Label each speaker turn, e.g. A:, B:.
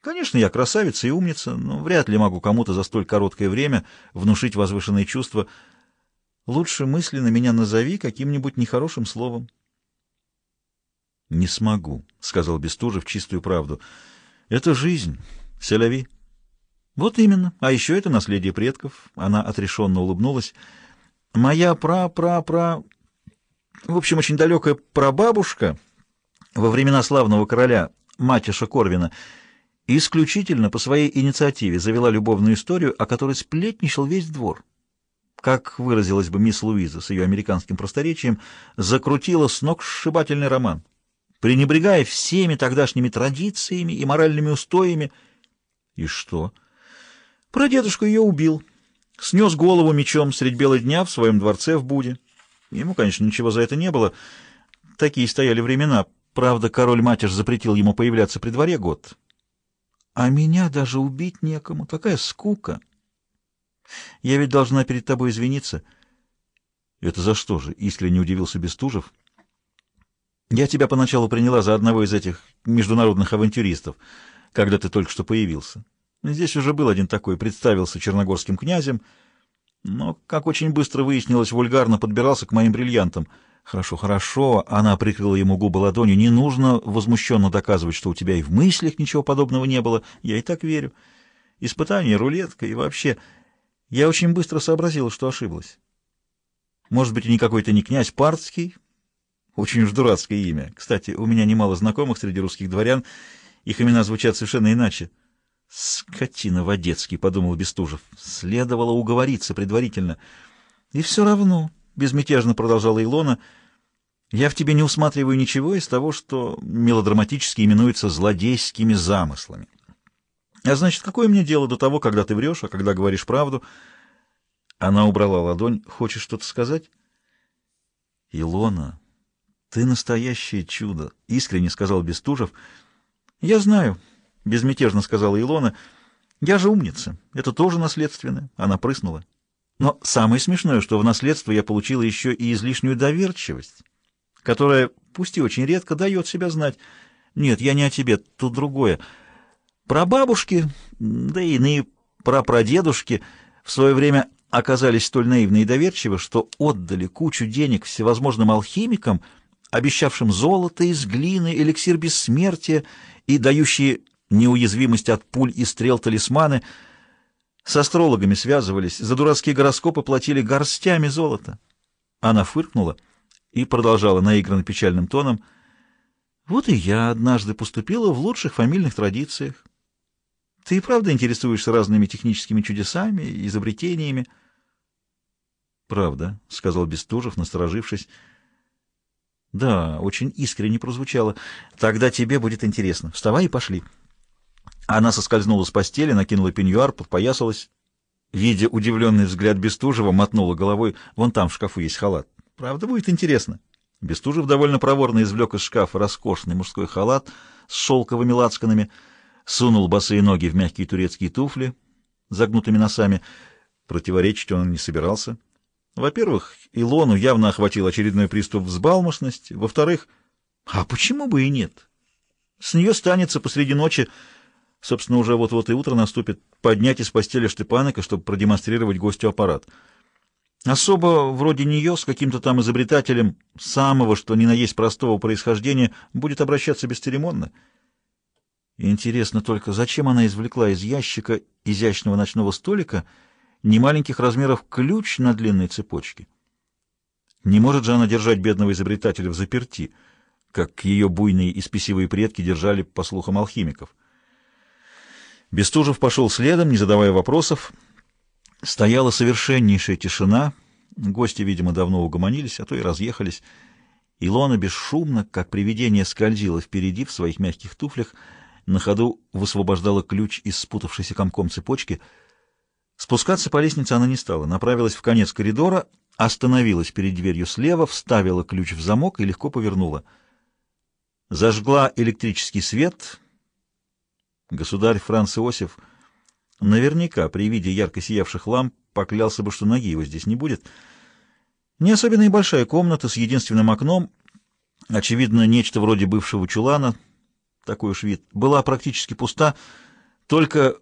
A: Конечно, я красавица и умница, но вряд ли могу кому-то за столь короткое время внушить возвышенные чувства. Лучше мысленно меня назови каким-нибудь нехорошим словом. — Не смогу, — сказал Бестужев чистую правду. — Это жизнь, селяви. — Вот именно. А еще это наследие предков. Она отрешенно улыбнулась. — Моя пра-пра-пра... В общем, очень далекая прабабушка во времена славного короля Матиша Корвина исключительно по своей инициативе завела любовную историю, о которой сплетничал весь двор. Как выразилась бы мисс Луиза с ее американским просторечием, закрутила с ног сшибательный роман пренебрегая всеми тогдашними традициями и моральными устоями. И что? Прадедушка ее убил. Снес голову мечом средь бела дня в своем дворце в Буде. Ему, конечно, ничего за это не было. Такие стояли времена. Правда, король-матер запретил ему появляться при дворе год. А меня даже убить некому. Такая скука. Я ведь должна перед тобой извиниться. Это за что же? Искренне удивился Бестужев. Я тебя поначалу приняла за одного из этих международных авантюристов, когда ты только что появился. Здесь уже был один такой, представился черногорским князем, но, как очень быстро выяснилось, вульгарно подбирался к моим бриллиантам. Хорошо, хорошо, она прикрыла ему губы ладонью. Не нужно возмущенно доказывать, что у тебя и в мыслях ничего подобного не было. Я и так верю. Испытание, рулетка и вообще... Я очень быстро сообразила, что ошиблась. Может быть, и никакой то не князь Партский, очень уж дурацкое имя. Кстати, у меня немало знакомых среди русских дворян. Их имена звучат совершенно иначе. «Скотина Водецкий», — подумал Бестужев. «Следовало уговориться предварительно». «И все равно», — безмятежно продолжала Илона, — «я в тебе не усматриваю ничего из того, что мелодраматически именуется злодейскими замыслами. А значит, какое мне дело до того, когда ты врешь, а когда говоришь правду?» Она убрала ладонь. «Хочешь что-то сказать?» «Илона», «Ты настоящее чудо!» — искренне сказал Бестужев. «Я знаю», — безмятежно сказала Илона. «Я же умница. Это тоже наследственное». Она прыснула. «Но самое смешное, что в наследство я получила еще и излишнюю доверчивость, которая, пусть и очень редко, дает себя знать. Нет, я не о тебе, тут другое. Про бабушки, да и иные прапрадедушки в свое время оказались столь наивны и доверчивы, что отдали кучу денег всевозможным алхимикам — обещавшим золото из глины, эликсир бессмертия и дающие неуязвимость от пуль и стрел талисманы, с астрологами связывались, за дурацкие гороскопы платили горстями золота. Она фыркнула и продолжала наигранно печальным тоном. «Вот и я однажды поступила в лучших фамильных традициях. Ты и правда интересуешься разными техническими чудесами, изобретениями?» «Правда», — сказал Бестужев, насторожившись, — да, очень искренне прозвучало. Тогда тебе будет интересно. Вставай и пошли. Она соскользнула с постели, накинула пеньюар, подпоясалась. Видя удивленный взгляд Бестужева, мотнула головой. Вон там в шкафу есть халат. Правда, будет интересно. Бестужев довольно проворно извлек из шкафа роскошный мужской халат с шелковыми лацканами, сунул босые ноги в мягкие турецкие туфли, загнутыми носами. Противоречить он не собирался. Во-первых, Илону явно охватил очередной приступ взбалмошности. Во-вторых, а почему бы и нет? С нее станется посреди ночи, собственно, уже вот-вот и утро наступит, поднять из постели Штепаныка, чтобы продемонстрировать гостю аппарат. Особо вроде нее с каким-то там изобретателем самого, что ни на есть простого происхождения, будет обращаться бесцеремонно. Интересно только, зачем она извлекла из ящика изящного ночного столика немаленьких размеров ключ на длинной цепочке? Не может же она держать бедного изобретателя в заперти, как ее буйные и спесивые предки держали, по слухам алхимиков. Бестужев пошел следом, не задавая вопросов. Стояла совершеннейшая тишина. Гости, видимо, давно угомонились, а то и разъехались. Илона бесшумно, как привидение, скользила впереди в своих мягких туфлях, на ходу высвобождала ключ из спутавшейся комком цепочки. Спускаться по лестнице она не стала, направилась в конец коридора, остановилась перед дверью слева, вставила ключ в замок и легко повернула. Зажгла электрический свет. Государь Франц Иосиф наверняка при виде ярко сиявших ламп поклялся бы, что ноги его здесь не будет. Не особенно и большая комната с единственным окном, очевидно, нечто вроде бывшего чулана, такой уж вид, была практически пуста, Только